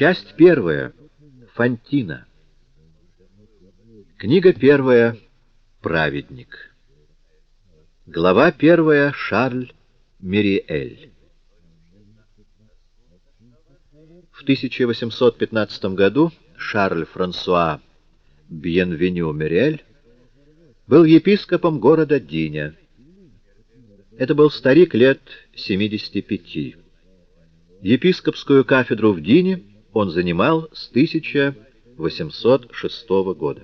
Часть первая. Фантина. Книга первая. Праведник. Глава первая. Шарль Мириэль. В 1815 году Шарль Франсуа Бьенвеню Мириэль был епископом города Диня. Это был старик лет 75. Епископскую кафедру в Дине он занимал с 1806 года.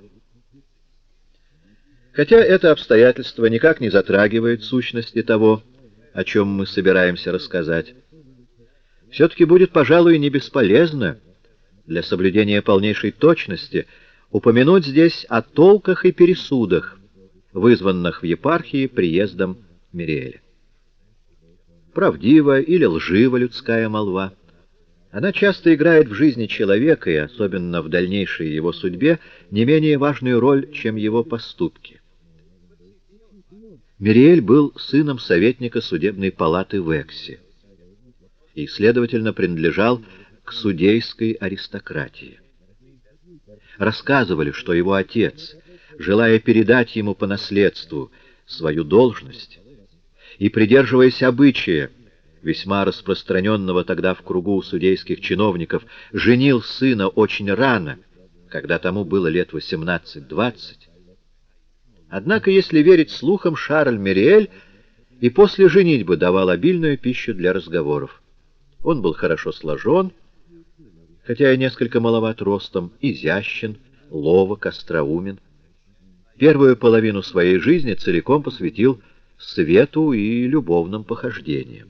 Хотя это обстоятельство никак не затрагивает сущности того, о чем мы собираемся рассказать, все-таки будет, пожалуй, не бесполезно для соблюдения полнейшей точности упомянуть здесь о толках и пересудах, вызванных в епархии приездом Мириэля правдива или лжива людская молва. Она часто играет в жизни человека, и особенно в дальнейшей его судьбе, не менее важную роль, чем его поступки. Мириэль был сыном советника судебной палаты в Эксе и, следовательно, принадлежал к судейской аристократии. Рассказывали, что его отец, желая передать ему по наследству свою должность, и, придерживаясь обычая, весьма распространенного тогда в кругу судейских чиновников, женил сына очень рано, когда тому было лет 18-20. Однако, если верить слухам, Шарль Мериэль и после женитьбы давал обильную пищу для разговоров. Он был хорошо сложен, хотя и несколько маловат ростом, изящен, ловок, остроумен. Первую половину своей жизни целиком посвятил свету и любовным похождениям.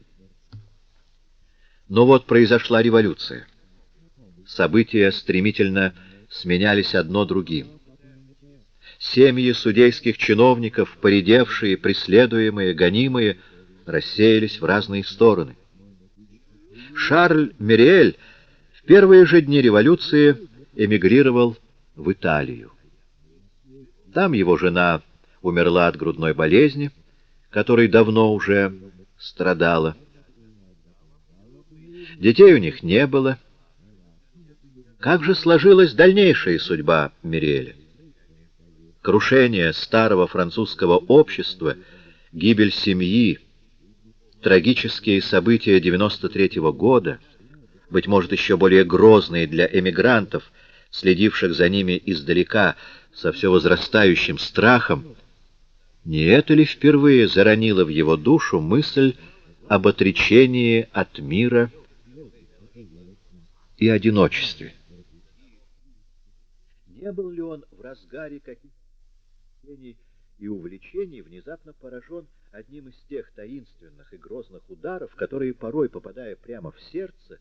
Но вот произошла революция. События стремительно сменялись одно другим. Семьи судейских чиновников, поредевшие, преследуемые, гонимые, рассеялись в разные стороны. Шарль Мириэль в первые же дни революции эмигрировал в Италию. Там его жена умерла от грудной болезни, которой давно уже страдала. Детей у них не было. Как же сложилась дальнейшая судьба Миреля? Крушение старого французского общества, гибель семьи, трагические события 93 -го года, быть может, еще более грозные для эмигрантов, следивших за ними издалека со все возрастающим страхом, не это ли впервые заронило в его душу мысль об отречении от мира и одиночестве? Не был ли он в разгаре каких-то и увлечений внезапно поражен одним из тех таинственных и грозных ударов, которые, порой попадая прямо в сердце,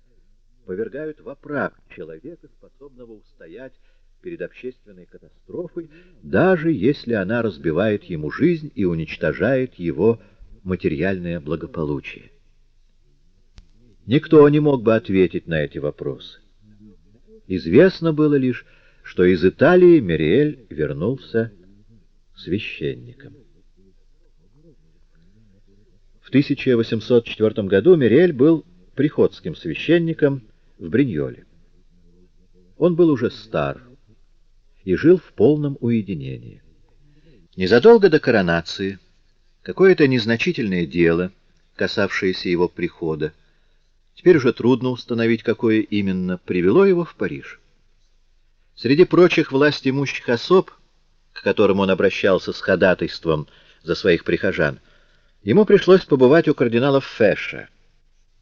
повергают в опрах человека, способного устоять перед общественной катастрофой, даже если она разбивает ему жизнь и уничтожает его материальное благополучие. Никто не мог бы ответить на эти вопросы. Известно было лишь, что из Италии Мириэль вернулся священником. В 1804 году Мириэль был приходским священником в Бриньоле. Он был уже стар, и жил в полном уединении. Незадолго до коронации какое-то незначительное дело, касавшееся его прихода, теперь уже трудно установить, какое именно, привело его в Париж. Среди прочих властимущих особ, к которым он обращался с ходатайством за своих прихожан, ему пришлось побывать у кардинала Феша.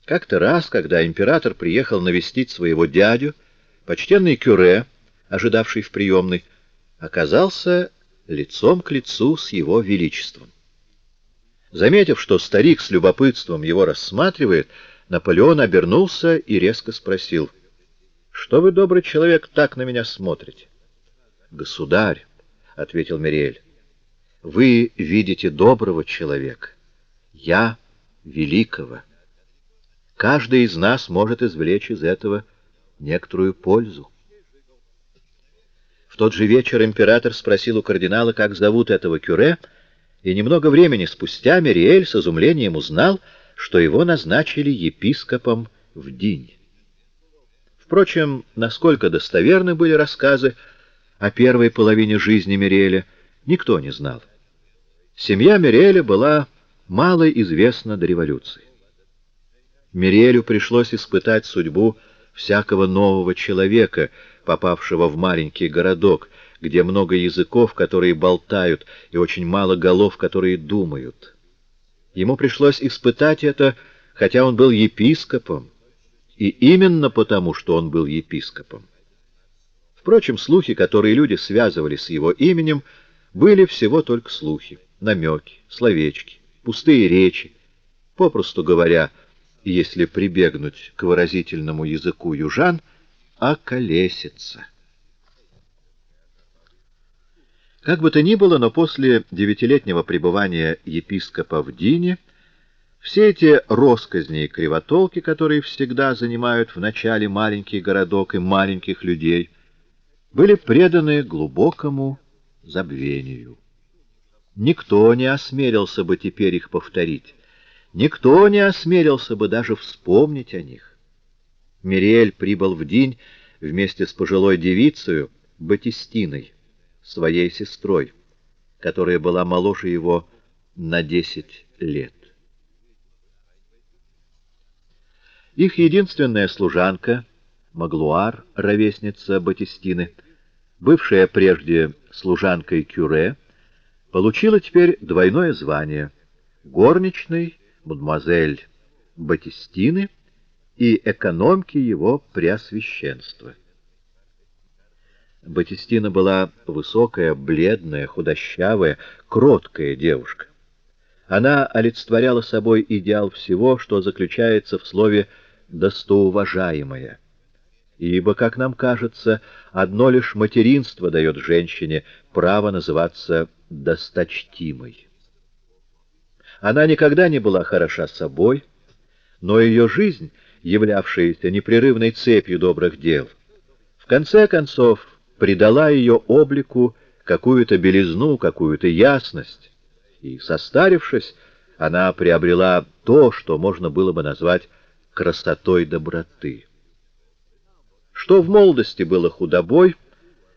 Как-то раз, когда император приехал навестить своего дядю, почтенный Кюре, ожидавший в приемной, оказался лицом к лицу с его величеством. Заметив, что старик с любопытством его рассматривает, Наполеон обернулся и резко спросил, «Что вы, добрый человек, так на меня смотрите?» «Государь», — ответил Мириэль, — «вы видите доброго человека, я — великого. Каждый из нас может извлечь из этого некоторую пользу. В тот же вечер император спросил у кардинала, как зовут этого кюре, и немного времени спустя Мериэль с изумлением узнал, что его назначили епископом в Динь. Впрочем, насколько достоверны были рассказы о первой половине жизни Миреля, никто не знал. Семья Миреля была мало известна до революции. Мирелю пришлось испытать судьбу всякого нового человека, попавшего в маленький городок, где много языков, которые болтают, и очень мало голов, которые думают. Ему пришлось испытать это, хотя он был епископом, и именно потому, что он был епископом. Впрочем, слухи, которые люди связывали с его именем, были всего только слухи, намеки, словечки, пустые речи, попросту говоря, если прибегнуть к выразительному языку южан, околесица. Как бы то ни было, но после девятилетнего пребывания епископа в Дине все эти росказни и кривотолки, которые всегда занимают в начале маленький городок и маленьких людей, были преданы глубокому забвению. Никто не осмелился бы теперь их повторить, никто не осмелился бы даже вспомнить о них. Мириэль прибыл в день вместе с пожилой девицей Батистиной, своей сестрой, которая была моложе его на десять лет. Их единственная служанка, Маглуар, ровесница Батистины, бывшая прежде служанкой Кюре, получила теперь двойное звание — горничной мадемуазель Батистины и экономки его преосвященства. Батистина была высокая, бледная, худощавая, кроткая девушка. Она олицетворяла собой идеал всего, что заключается в слове достоуважаемое. Ибо, как нам кажется, одно лишь материнство дает женщине право называться досточтимой. Она никогда не была хороша собой, но ее жизнь, являвшаяся непрерывной цепью добрых дел, в конце концов придала ее облику какую-то белизну, какую-то ясность, и, состарившись, она приобрела то, что можно было бы назвать красотой доброты. Что в молодости было худобой,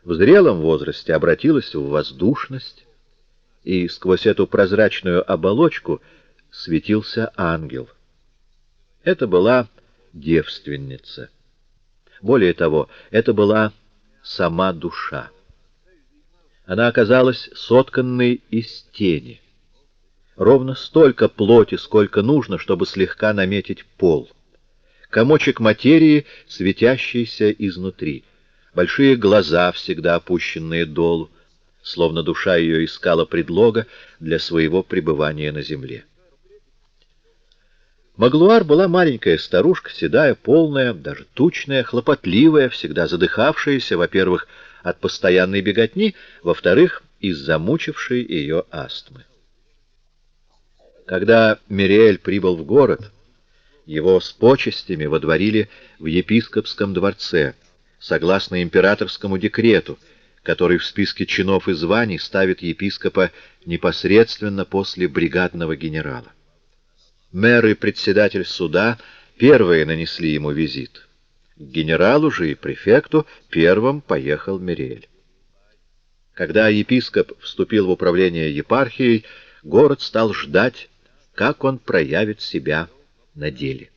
в зрелом возрасте обратилось в воздушность, и сквозь эту прозрачную оболочку светился ангел. Это была девственница. Более того, это была сама душа. Она оказалась сотканной из тени. Ровно столько плоти, сколько нужно, чтобы слегка наметить пол комочек материи, светящийся изнутри, большие глаза, всегда опущенные долу, словно душа ее искала предлога для своего пребывания на земле. Маглуар была маленькая старушка, седая, полная, даже тучная, хлопотливая, всегда задыхавшаяся, во-первых, от постоянной беготни, во-вторых, из замучившей ее астмы. Когда Мириэль прибыл в город, его с почестями водворили в епископском дворце, согласно императорскому декрету, который в списке чинов и званий ставит епископа непосредственно после бригадного генерала. Мэр и председатель суда первые нанесли ему визит. К генералу же и префекту первым поехал Мириэль. Когда епископ вступил в управление епархией, город стал ждать, как он проявит себя на деле.